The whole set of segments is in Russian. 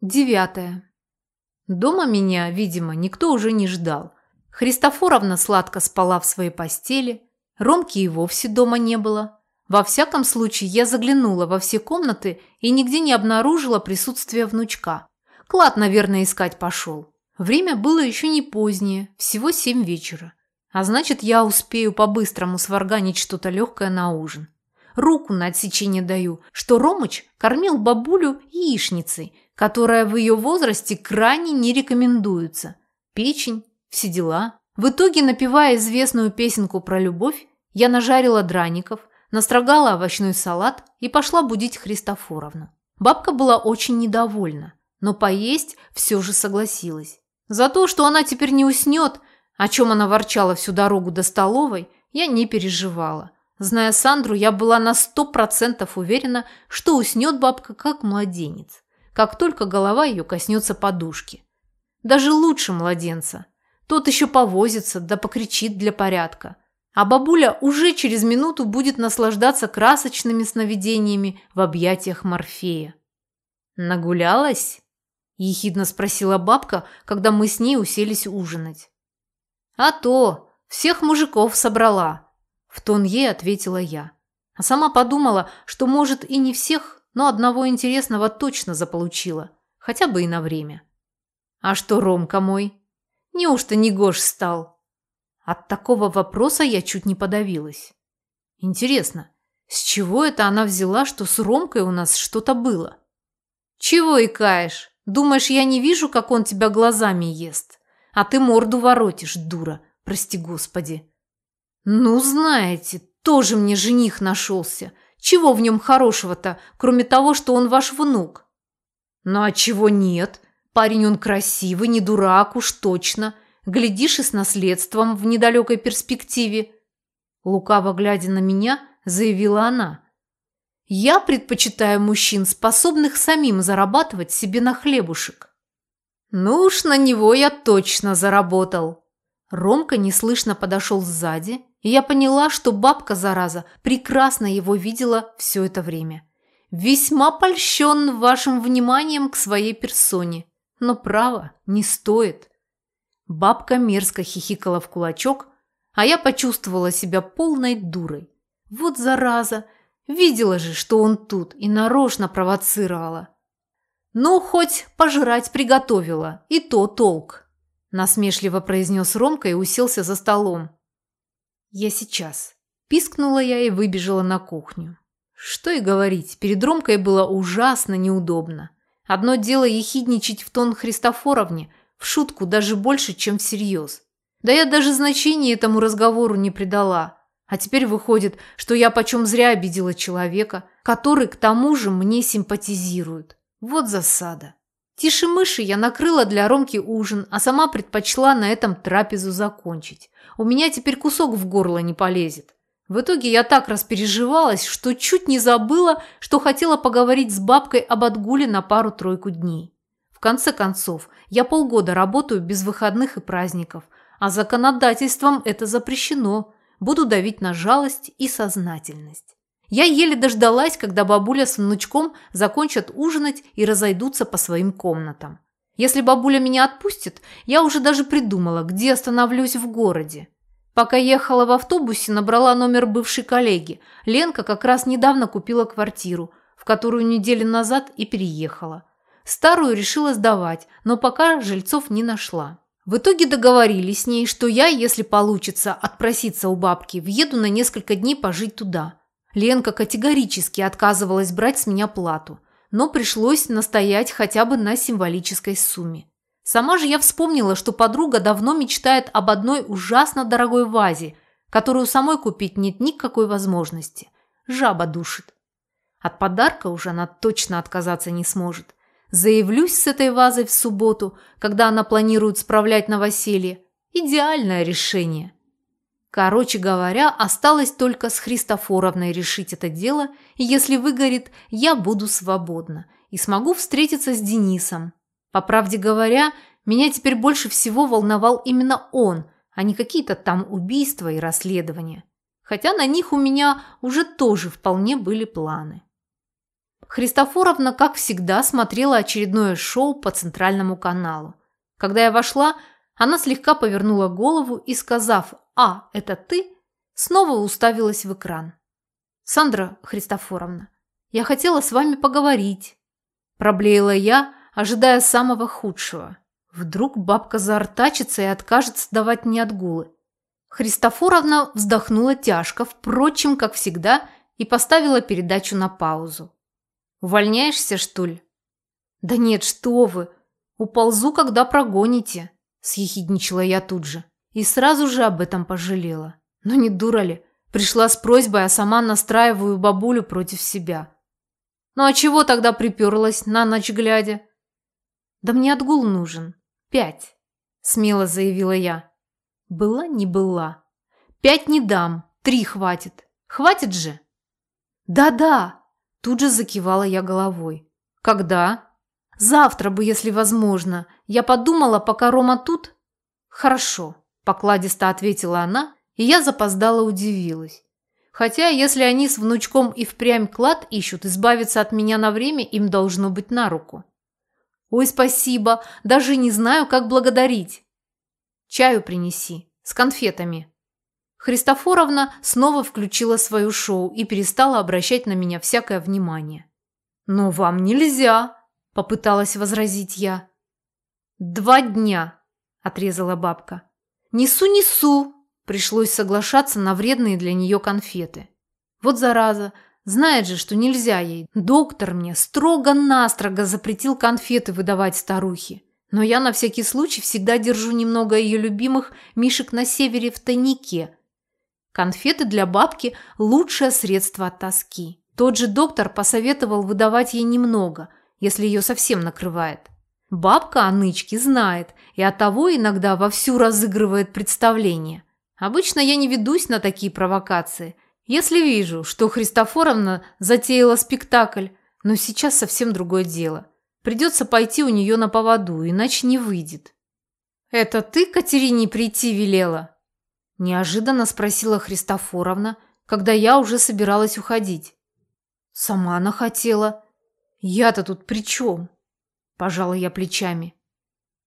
Девятое. Дома меня, видимо, никто уже не ждал. Христофоровна сладко спала в своей постели, Ромки и вовсе дома не было. Во всяком случае, я заглянула во все комнаты и нигде не обнаружила присутствия внучка. Клад, наверное, искать пошел. Время было еще не позднее, всего семь вечера. А значит, я успею по-быстрому сварганить что-то легкое на ужин. Руку на отсечение даю, что Ромыч кормил бабулю яичницей, которая в ее возрасте крайне не рекомендуется. Печень, все дела. В итоге, напевая известную песенку про любовь, я нажарила драников, настрогала овощной салат и пошла будить Христофоровну. Бабка была очень недовольна, но поесть все же согласилась. За то, что она теперь не уснет, о чем она ворчала всю дорогу до столовой, я не переживала. Зная Сандру, я была на сто процентов уверена, что уснет бабка как младенец, как только голова ее коснется подушки. Даже лучше младенца. Тот еще повозится, да покричит для порядка. А бабуля уже через минуту будет наслаждаться красочными сновидениями в объятиях Морфея. «Нагулялась?» ехидно спросила бабка, когда мы с ней уселись ужинать. А то, всех мужиков собрала, в тон ей ответила я. А сама подумала, что может и не всех, но одного интересного точно заполучила, хотя бы и на время. А что Ромка мой? Неужто не Гош стал? От такого вопроса я чуть не подавилась. Интересно, с чего это она взяла, что с Ромкой у нас что-то было? Чего икаешь? Думаешь, я не вижу, как он тебя глазами ест? А ты морду воротишь, дура, прости господи. Ну, знаете, тоже мне жених нашелся. Чего в нем хорошего-то, кроме того, что он ваш внук? Ну, а чего нет? Парень он красивый, не дурак уж точно. Глядишь и с наследством в недалекой перспективе. Лукаво глядя на меня, заявила она. Я предпочитаю мужчин, способных самим зарабатывать себе на хлебушек. Ну уж на него я точно заработал. Ромка неслышно подошел сзади, я поняла, что бабка, зараза, прекрасно его видела все это время. Весьма польщен вашим вниманием к своей персоне, но право не стоит. Бабка мерзко хихикала в кулачок, а я почувствовала себя полной дурой. Вот зараза, Видела же, что он тут, и нарочно провоцировала. «Ну, хоть пожрать приготовила, и то толк», – насмешливо произнес Ромка и уселся за столом. «Я сейчас». Пискнула я и выбежала на кухню. Что и говорить, перед Ромкой было ужасно неудобно. Одно дело ехидничать в тон Христофоровне, в шутку даже больше, чем всерьез. Да я даже значения этому разговору не придала – а теперь выходит, что я почем зря обидела человека, который к тому же мне симпатизирует. Вот засада. Тише мыши я накрыла для Ромки ужин, а сама предпочла на этом трапезу закончить. У меня теперь кусок в горло не полезет. В итоге я так распереживалась, что чуть не забыла, что хотела поговорить с бабкой об отгуле на пару-тройку дней. В конце концов, я полгода работаю без выходных и праздников, а законодательством это запрещено – буду давить на жалость и сознательность. Я еле дождалась, когда бабуля с внучком закончат ужинать и разойдутся по своим комнатам. Если бабуля меня отпустит, я уже даже придумала, где остановлюсь в городе. Пока ехала в автобусе, набрала номер бывшей коллеги. Ленка как раз недавно купила квартиру, в которую недели назад и переехала. Старую решила сдавать, но пока жильцов не нашла. В итоге договорились с ней, что я, если получится отпроситься у бабки, въеду на несколько дней пожить туда. Ленка категорически отказывалась брать с меня плату, но пришлось настоять хотя бы на символической сумме. Сама же я вспомнила, что подруга давно мечтает об одной ужасно дорогой вазе, которую самой купить нет никакой возможности. Жаба душит. От подарка уже она точно отказаться не сможет. Заявлюсь с этой вазой в субботу, когда она планирует справлять новоселье. Идеальное решение. Короче говоря, осталось только с Христофоровной решить это дело, и если выгорит, я буду свободна и смогу встретиться с Денисом. По правде говоря, меня теперь больше всего волновал именно он, а не какие-то там убийства и расследования. Хотя на них у меня уже тоже вполне были планы. Христофоровна, как всегда, смотрела очередное шоу по центральному каналу. Когда я вошла, она слегка повернула голову и, сказав «А, это ты?», снова уставилась в экран. «Сандра Христофоровна, я хотела с вами поговорить», – проблеяла я, ожидая самого худшего. Вдруг бабка заортачится и откажется давать мне отгулы. Христофоровна вздохнула тяжко, впрочем, как всегда, и поставила передачу на паузу. «Увольняешься, что ли?» «Да нет, что вы! Уползу, когда прогоните!» – съехидничала я тут же. И сразу же об этом пожалела. Но не дура ли? Пришла с просьбой, а сама настраиваю бабулю против себя. Ну а чего тогда приперлась на ночь глядя? Да мне отгул нужен. Пять, смело заявила я. Была не была. Пять не дам, три хватит. Хватит же? Да-да, тут же закивала я головой. Когда? Завтра бы, если возможно. Я подумала, пока Рома тут. Хорошо, покладисто ответила она, и я запоздала удивилась. Хотя, если они с внучком и впрямь клад ищут, избавиться от меня на время им должно быть на руку. «Ой, спасибо! Даже не знаю, как благодарить!» «Чаю принеси, с конфетами!» Христофоровна снова включила свое шоу и перестала обращать на меня всякое внимание. «Но вам нельзя!» – попыталась возразить я. «Два дня!» – отрезала бабка. «Несу-несу!» – пришлось соглашаться на вредные для нее конфеты. Вот зараза, Знает же, что нельзя ей. Доктор мне строго-настрого запретил конфеты выдавать старухе. Но я на всякий случай всегда держу немного ее любимых мишек на севере в тайнике. Конфеты для бабки – лучшее средство от тоски. Тот же доктор посоветовал выдавать ей немного, если ее совсем накрывает. Бабка о нычке знает и оттого иногда вовсю разыгрывает представление. Обычно я не ведусь на такие провокации – если вижу, что Христофоровна затеяла спектакль, но сейчас совсем другое дело. Придется пойти у нее на поводу, иначе не выйдет. «Это ты Катерине прийти велела?» Неожиданно спросила Христофоровна, когда я уже собиралась уходить. «Сама она хотела. Я-то тут при чем?» Пожала я плечами.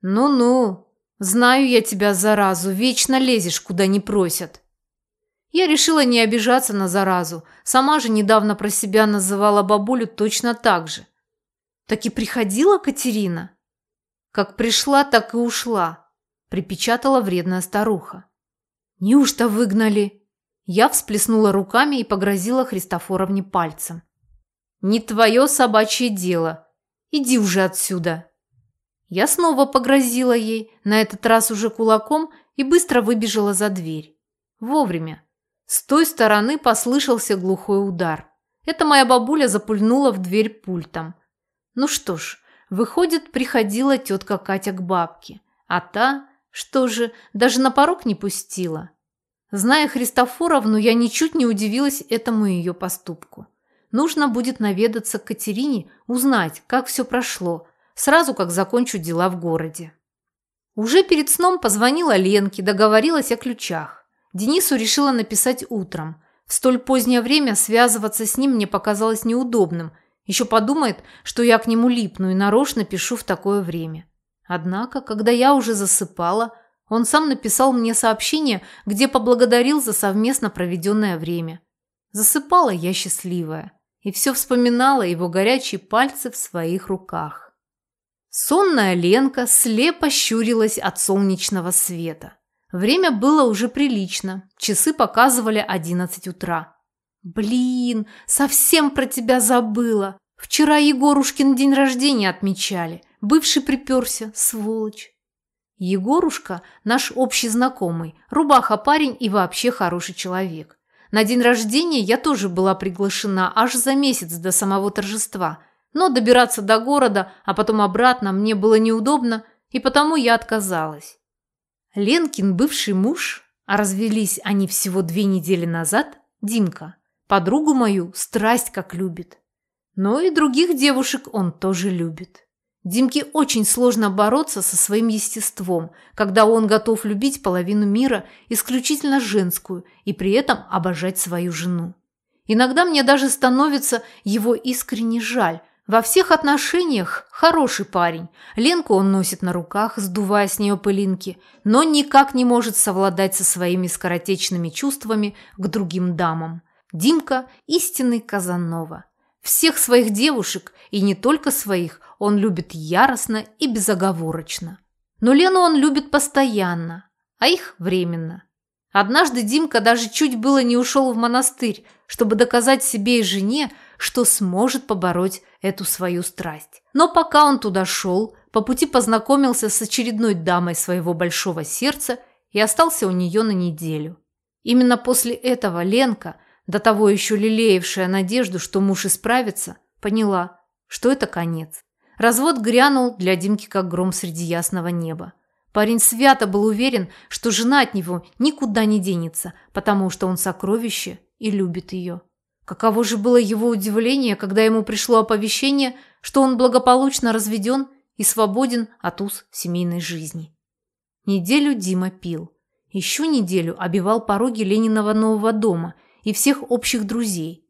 «Ну-ну, знаю я тебя, заразу, вечно лезешь, куда не просят». Я решила не обижаться на заразу. Сама же недавно про себя называла бабулю точно так же. Так и приходила Катерина. Как пришла, так и ушла, припечатала вредная старуха. Неужто выгнали? Я всплеснула руками и погрозила Христофоровне пальцем. Не твое собачье дело. Иди уже отсюда. Я снова погрозила ей, на этот раз уже кулаком, и быстро выбежала за дверь. Вовремя. С той стороны послышался глухой удар. Это моя бабуля запульнула в дверь пультом. Ну что ж, выходит, приходила тетка Катя к бабке. А та, что же, даже на порог не пустила. Зная Христофоровну, я ничуть не удивилась этому ее поступку. Нужно будет наведаться к Катерине, узнать, как все прошло, сразу как закончу дела в городе. Уже перед сном позвонила Ленке, договорилась о ключах. Денису решила написать утром. В столь позднее время связываться с ним мне показалось неудобным. Еще подумает, что я к нему липну и нарочно пишу в такое время. Однако, когда я уже засыпала, он сам написал мне сообщение, где поблагодарил за совместно проведенное время. Засыпала я счастливая и все вспоминала его горячие пальцы в своих руках. Сонная Ленка слепо щурилась от солнечного света. Время было уже прилично. Часы показывали одиннадцать утра. «Блин, совсем про тебя забыла. Вчера Егорушкин день рождения отмечали. Бывший приперся, сволочь». Егорушка – наш общий знакомый, рубаха-парень и вообще хороший человек. На день рождения я тоже была приглашена аж за месяц до самого торжества, но добираться до города, а потом обратно мне было неудобно, и потому я отказалась. Ленкин бывший муж, а развелись они всего две недели назад, Димка, подругу мою страсть как любит. Но и других девушек он тоже любит. Димке очень сложно бороться со своим естеством, когда он готов любить половину мира исключительно женскую и при этом обожать свою жену. Иногда мне даже становится его искренне жаль. Во всех отношениях хороший парень. Ленку он носит на руках, сдувая с нее пылинки, но никак не может совладать со своими скоротечными чувствами к другим дамам. Димка – истинный Казанова. Всех своих девушек, и не только своих, он любит яростно и безоговорочно. Но Лену он любит постоянно, а их временно. Однажды Димка даже чуть было не ушел в монастырь, чтобы доказать себе и жене, что сможет побороть эту свою страсть. Но пока он туда шел, по пути познакомился с очередной дамой своего большого сердца и остался у нее на неделю. Именно после этого Ленка, до того еще лелеявшая надежду, что муж исправится, поняла, что это конец. Развод грянул для Димки как гром среди ясного неба. Парень свято был уверен, что жена от него никуда не денется, потому что он сокровище и любит ее. Каково же было его удивление, когда ему пришло оповещение, что он благополучно разведен и свободен от уз семейной жизни. Неделю Дима пил. Еще неделю обивал пороги Лениного нового дома и всех общих друзей.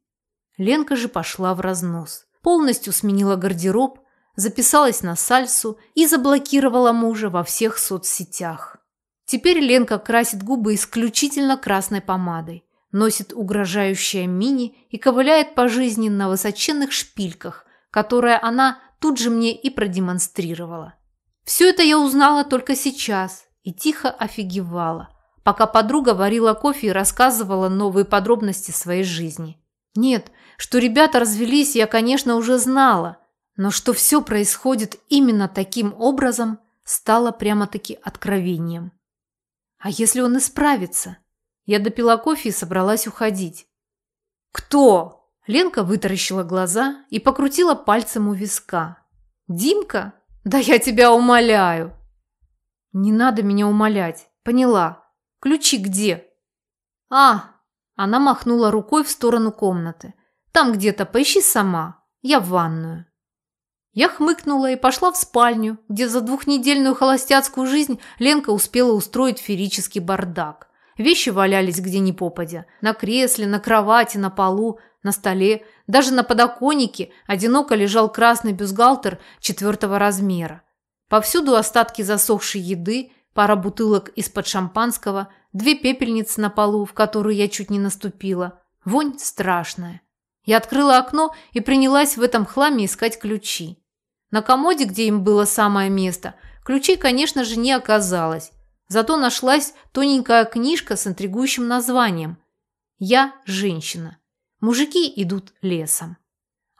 Ленка же пошла в разнос. Полностью сменила гардероб, записалась на сальсу и заблокировала мужа во всех соцсетях. Теперь Ленка красит губы исключительно красной помадой, носит угрожающее мини и ковыляет по жизни на высоченных шпильках, которые она тут же мне и продемонстрировала. Все это я узнала только сейчас и тихо офигевала, пока подруга варила кофе и рассказывала новые подробности своей жизни. Нет, что ребята развелись, я, конечно, уже знала – но что все происходит именно таким образом, стало прямо-таки откровением. А если он исправится? Я допила кофе и собралась уходить. «Кто?» Ленка вытаращила глаза и покрутила пальцем у виска. «Димка? Да я тебя умоляю!» «Не надо меня умолять. Поняла. Ключи где?» «А!» Она махнула рукой в сторону комнаты. «Там где-то поищи сама. Я в ванную». Я хмыкнула и пошла в спальню, где за двухнедельную холостяцкую жизнь Ленка успела устроить ферический бардак. Вещи валялись где ни попадя. На кресле, на кровати, на полу, на столе. Даже на подоконнике одиноко лежал красный бюстгальтер четвертого размера. Повсюду остатки засохшей еды, пара бутылок из-под шампанского, две пепельницы на полу, в которую я чуть не наступила. Вонь страшная. Я открыла окно и принялась в этом хламе искать ключи. На комоде, где им было самое место, ключей, конечно же, не оказалось. Зато нашлась тоненькая книжка с интригующим названием «Я женщина. Мужики идут лесом».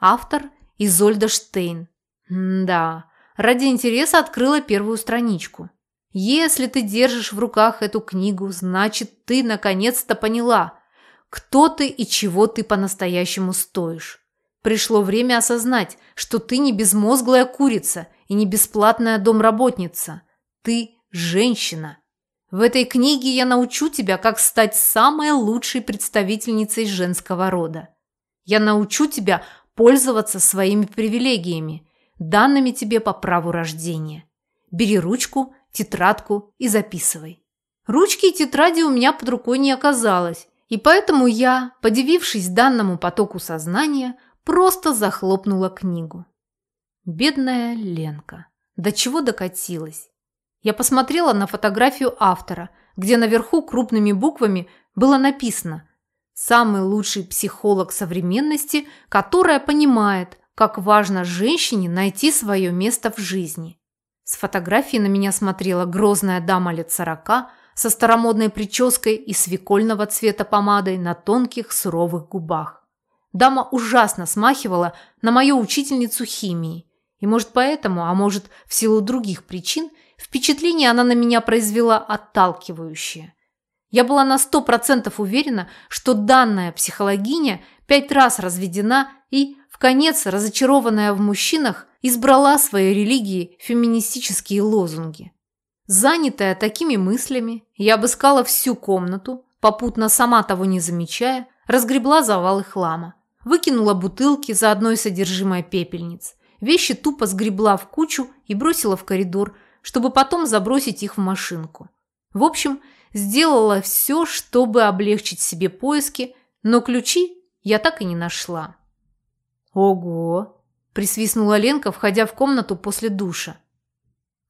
Автор Изольда Штейн. М да, ради интереса открыла первую страничку. Если ты держишь в руках эту книгу, значит, ты наконец-то поняла, кто ты и чего ты по-настоящему стоишь. Пришло время осознать, что ты не безмозглая курица и не бесплатная домработница. Ты женщина. В этой книге я научу тебя, как стать самой лучшей представительницей женского рода. Я научу тебя пользоваться своими привилегиями, данными тебе по праву рождения. Бери ручку, тетрадку и записывай. Ручки и тетради у меня под рукой не оказалось, и поэтому я, подивившись данному потоку сознания, просто захлопнула книгу. Бедная Ленка. До чего докатилась? Я посмотрела на фотографию автора, где наверху крупными буквами было написано «Самый лучший психолог современности, которая понимает, как важно женщине найти свое место в жизни». С фотографии на меня смотрела грозная дама лет сорока со старомодной прической и свекольного цвета помадой на тонких суровых губах. Дама ужасно смахивала на мою учительницу химии. И может поэтому, а может в силу других причин, впечатление она на меня произвела отталкивающее. Я была на сто процентов уверена, что данная психологиня пять раз разведена и, в конец разочарованная в мужчинах, избрала своей религии феминистические лозунги. Занятая такими мыслями, я обыскала всю комнату, попутно сама того не замечая, разгребла завалы хлама. Выкинула бутылки, за одной содержимое пепельниц. Вещи тупо сгребла в кучу и бросила в коридор, чтобы потом забросить их в машинку. В общем, сделала все, чтобы облегчить себе поиски, но ключи я так и не нашла. «Ого!» – присвистнула Ленка, входя в комнату после душа.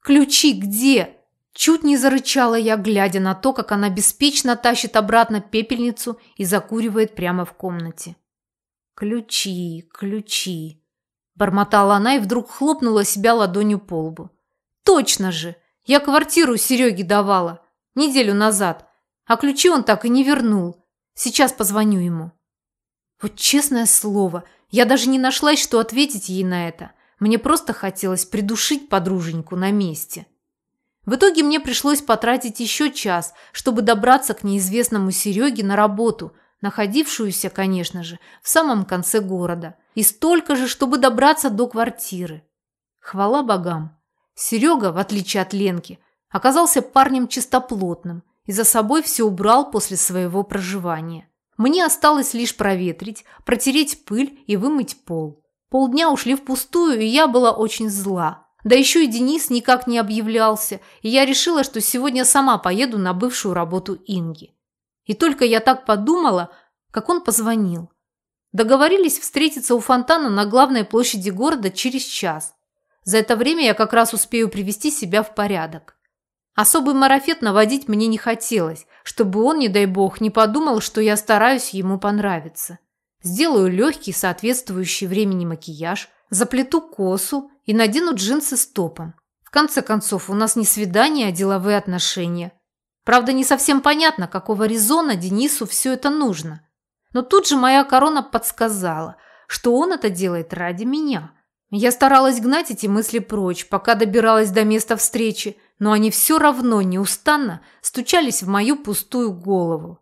«Ключи где?» Чуть не зарычала я, глядя на то, как она беспечно тащит обратно пепельницу и закуривает прямо в комнате. «Ключи, ключи!» Бормотала она и вдруг хлопнула себя ладонью по лбу. «Точно же! Я квартиру Сереге давала неделю назад, а ключи он так и не вернул. Сейчас позвоню ему». Вот честное слово, я даже не нашлась, что ответить ей на это. Мне просто хотелось придушить подруженьку на месте. В итоге мне пришлось потратить еще час, чтобы добраться к неизвестному Сереге на работу, находившуюся, конечно же, в самом конце города, и столько же, чтобы добраться до квартиры. Хвала богам. Серега, в отличие от Ленки, оказался парнем чистоплотным и за собой все убрал после своего проживания. Мне осталось лишь проветрить, протереть пыль и вымыть пол. Полдня ушли впустую, и я была очень зла. Да еще и Денис никак не объявлялся, и я решила, что сегодня сама поеду на бывшую работу Инги. И только я так подумала, как он позвонил. Договорились встретиться у фонтана на главной площади города через час. За это время я как раз успею привести себя в порядок. Особый марафет наводить мне не хотелось, чтобы он, не дай бог, не подумал, что я стараюсь ему понравиться. Сделаю легкий, соответствующий времени макияж, заплету косу и надену джинсы с топом. В конце концов, у нас не свидание, а деловые отношения. Правда, не совсем понятно, какого резона Денису все это нужно. Но тут же моя корона подсказала, что он это делает ради меня. Я старалась гнать эти мысли прочь, пока добиралась до места встречи, но они все равно неустанно стучались в мою пустую голову.